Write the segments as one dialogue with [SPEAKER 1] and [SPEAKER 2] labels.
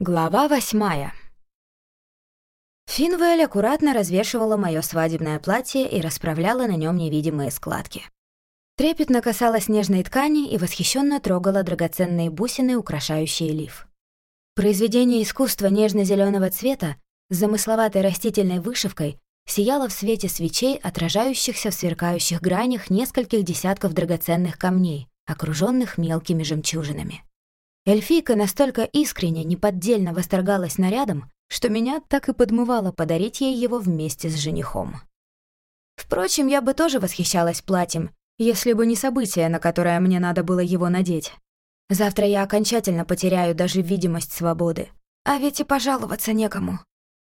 [SPEAKER 1] Глава восьмая. Финвель аккуратно развешивала мое свадебное платье и расправляла на нем невидимые складки. Трепетно касалась нежной ткани и восхищенно трогала драгоценные бусины, украшающие лиф. Произведение искусства нежно зеленого цвета с замысловатой растительной вышивкой сияло в свете свечей, отражающихся в сверкающих гранях нескольких десятков драгоценных камней, окруженных мелкими жемчужинами. Эльфийка настолько искренне, неподдельно восторгалась нарядом, что меня так и подмывало подарить ей его вместе с женихом. Впрочем, я бы тоже восхищалась платьем, если бы не событие, на которое мне надо было его надеть. Завтра я окончательно потеряю даже видимость свободы. А ведь и пожаловаться некому.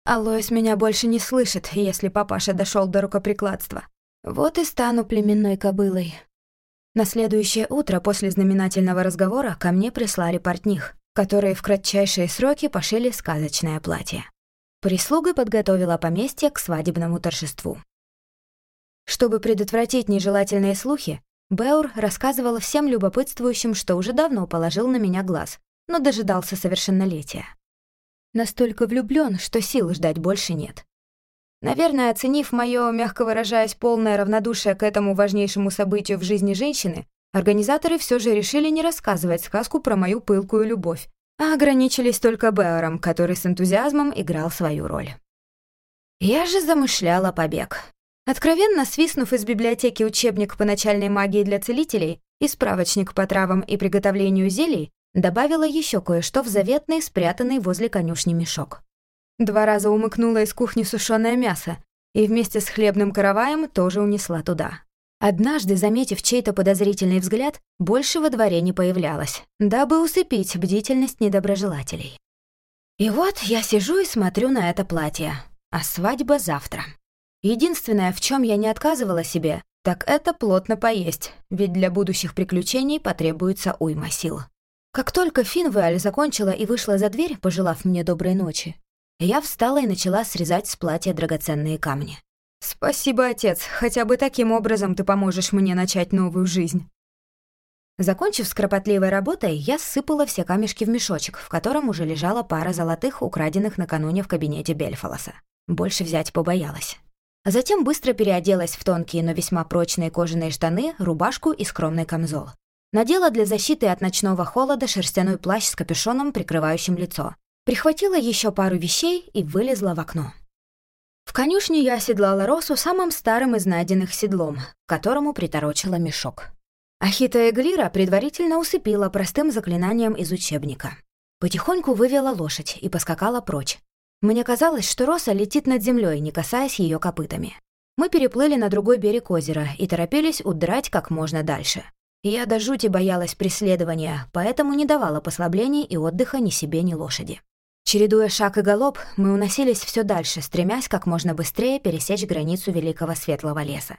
[SPEAKER 1] Алоис меня больше не слышит, если папаша дошел до рукоприкладства. Вот и стану племенной кобылой. На следующее утро после знаменательного разговора ко мне прислали портних, которые в кратчайшие сроки пошили сказочное платье. Прислуга подготовила поместье к свадебному торжеству. Чтобы предотвратить нежелательные слухи, Беур рассказывал всем любопытствующим, что уже давно положил на меня глаз, но дожидался совершеннолетия. Настолько влюблён, что сил ждать больше нет. Наверное, оценив мое, мягко выражаясь, полное равнодушие к этому важнейшему событию в жизни женщины, организаторы все же решили не рассказывать сказку про мою пылкую любовь, а ограничились только Беором, который с энтузиазмом играл свою роль. Я же замышляла побег. Откровенно свистнув из библиотеки учебник по начальной магии для целителей и справочник по травам и приготовлению зелий, добавила еще кое-что в заветный, спрятанный возле конюшни мешок. Два раза умыкнула из кухни сушёное мясо и вместе с хлебным караваем тоже унесла туда. Однажды, заметив чей-то подозрительный взгляд, больше во дворе не появлялась, дабы усыпить бдительность недоброжелателей. И вот я сижу и смотрю на это платье, а свадьба завтра. Единственное, в чем я не отказывала себе, так это плотно поесть, ведь для будущих приключений потребуется уйма сил. Как только Финвуаль закончила и вышла за дверь, пожелав мне доброй ночи, я встала и начала срезать с платья драгоценные камни. «Спасибо, отец, хотя бы таким образом ты поможешь мне начать новую жизнь». Закончив с кропотливой работой, я сыпала все камешки в мешочек, в котором уже лежала пара золотых, украденных накануне в кабинете Бельфалоса. Больше взять побоялась. Затем быстро переоделась в тонкие, но весьма прочные кожаные штаны, рубашку и скромный камзол. Надела для защиты от ночного холода шерстяной плащ с капюшоном, прикрывающим лицо, Прихватила еще пару вещей и вылезла в окно. В конюшне я оседлала Росу самым старым из найденных седлом, к которому приторочила мешок. Ахита Эглира предварительно усыпила простым заклинанием из учебника. Потихоньку вывела лошадь и поскакала прочь. Мне казалось, что Роса летит над землей, не касаясь ее копытами. Мы переплыли на другой берег озера и торопились удрать как можно дальше. Я до жути боялась преследования, поэтому не давала послаблений и отдыха ни себе, ни лошади. Чередуя шаг и галоп, мы уносились все дальше, стремясь как можно быстрее пересечь границу Великого Светлого леса.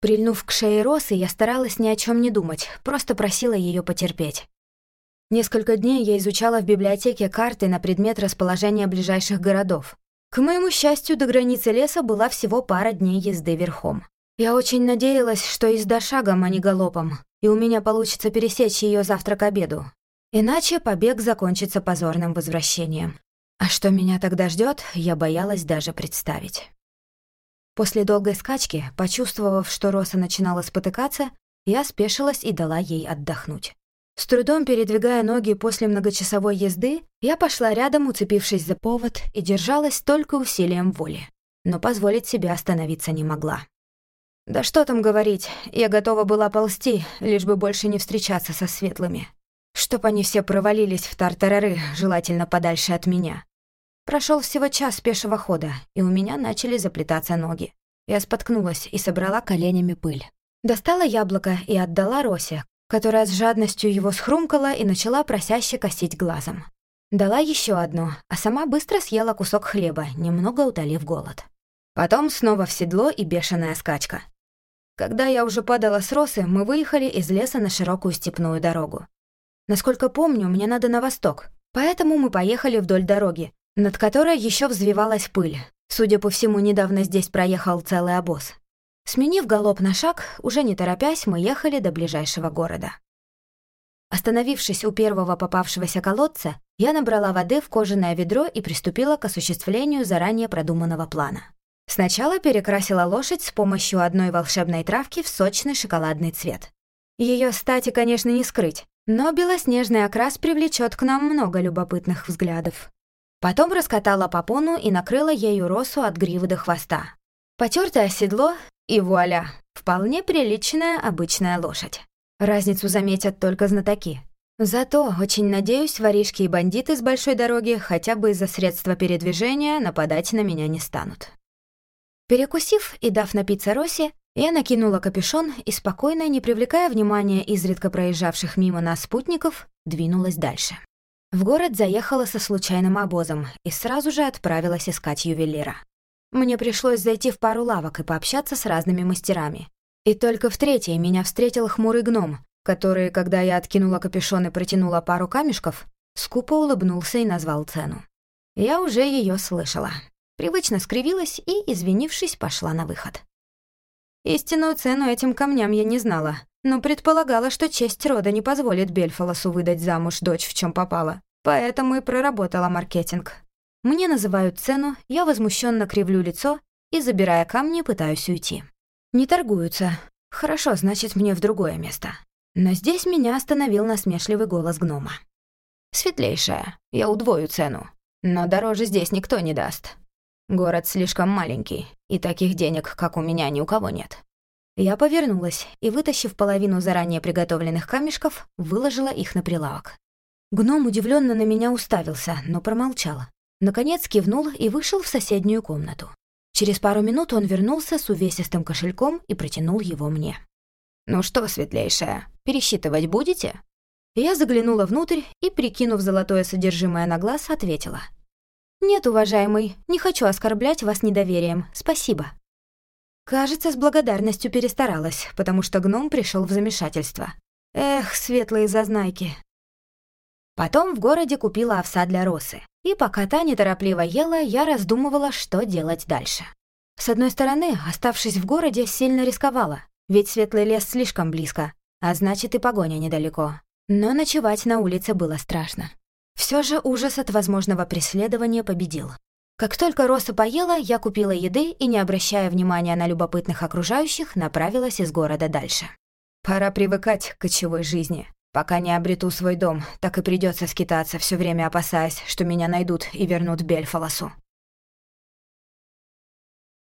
[SPEAKER 1] Прильнув к шее Росы, я старалась ни о чем не думать, просто просила ее потерпеть. Несколько дней я изучала в библиотеке карты на предмет расположения ближайших городов. К моему счастью, до границы леса была всего пара дней езды верхом. Я очень надеялась, что езда шагом, а не галопом, и у меня получится пересечь ее завтра к обеду, Иначе побег закончится позорным возвращением. А что меня тогда ждет, я боялась даже представить. После долгой скачки, почувствовав, что Роса начинала спотыкаться, я спешилась и дала ей отдохнуть. С трудом передвигая ноги после многочасовой езды, я пошла рядом, уцепившись за повод, и держалась только усилием воли. Но позволить себе остановиться не могла. Да что там говорить, я готова была ползти, лишь бы больше не встречаться со светлыми. Чтоб они все провалились в тартарары, желательно подальше от меня. Прошел всего час пешего хода, и у меня начали заплетаться ноги. Я споткнулась и собрала коленями пыль. Достала яблоко и отдала Росе, которая с жадностью его схрумкала и начала просяще косить глазом. Дала еще одно, а сама быстро съела кусок хлеба, немного утолив голод. Потом снова в седло и бешеная скачка. Когда я уже падала с росы, мы выехали из леса на широкую степную дорогу. Насколько помню, мне надо на восток, поэтому мы поехали вдоль дороги, над которой еще взвивалась пыль. Судя по всему, недавно здесь проехал целый обоз. Сменив галоп на шаг, уже не торопясь, мы ехали до ближайшего города. Остановившись у первого попавшегося колодца, Я набрала воды в кожаное ведро и приступила к осуществлению заранее продуманного плана. Сначала перекрасила лошадь с помощью одной волшебной травки в сочный шоколадный цвет. Ее стати, конечно, не скрыть, но белоснежный окрас привлечет к нам много любопытных взглядов. Потом раскатала попону и накрыла ею росу от гривы до хвоста. Потертое седло, и вуаля, вполне приличная обычная лошадь. Разницу заметят только знатоки. Зато, очень надеюсь, воришки и бандиты с большой дороги хотя бы из-за средства передвижения нападать на меня не станут. Перекусив и дав напиться Росе, я накинула капюшон и, спокойно, не привлекая внимания изредка проезжавших мимо нас спутников, двинулась дальше. В город заехала со случайным обозом и сразу же отправилась искать ювелира. Мне пришлось зайти в пару лавок и пообщаться с разными мастерами. И только в третьей меня встретил хмурый гном, который, когда я откинула капюшон и протянула пару камешков, скупо улыбнулся и назвал цену. Я уже ее слышала. Привычно скривилась и, извинившись, пошла на выход. Истинную цену этим камням я не знала, но предполагала, что честь рода не позволит Бельфалосу выдать замуж дочь в чем попало, поэтому и проработала маркетинг. Мне называют цену, я возмущенно кривлю лицо и, забирая камни, пытаюсь уйти. Не торгуются. Хорошо, значит, мне в другое место. Но здесь меня остановил насмешливый голос гнома. «Светлейшая, я удвою цену, но дороже здесь никто не даст. Город слишком маленький, и таких денег, как у меня, ни у кого нет». Я повернулась и, вытащив половину заранее приготовленных камешков, выложила их на прилавок. Гном удивленно на меня уставился, но промолчал. Наконец кивнул и вышел в соседнюю комнату. Через пару минут он вернулся с увесистым кошельком и протянул его мне. «Ну что, светлейшая, пересчитывать будете?» Я заглянула внутрь и, прикинув золотое содержимое на глаз, ответила. «Нет, уважаемый, не хочу оскорблять вас недоверием. Спасибо». Кажется, с благодарностью перестаралась, потому что гном пришел в замешательство. Эх, светлые зазнайки. Потом в городе купила овса для росы. И пока та неторопливо ела, я раздумывала, что делать дальше. С одной стороны, оставшись в городе, сильно рисковала. Ведь светлый лес слишком близко, а значит и погоня недалеко. Но ночевать на улице было страшно. Все же ужас от возможного преследования победил. Как только Роса поела, я купила еды и, не обращая внимания на любопытных окружающих, направилась из города дальше. Пора привыкать к кочевой жизни. Пока не обрету свой дом, так и придется скитаться, все время опасаясь, что меня найдут и вернут Бельфалосу.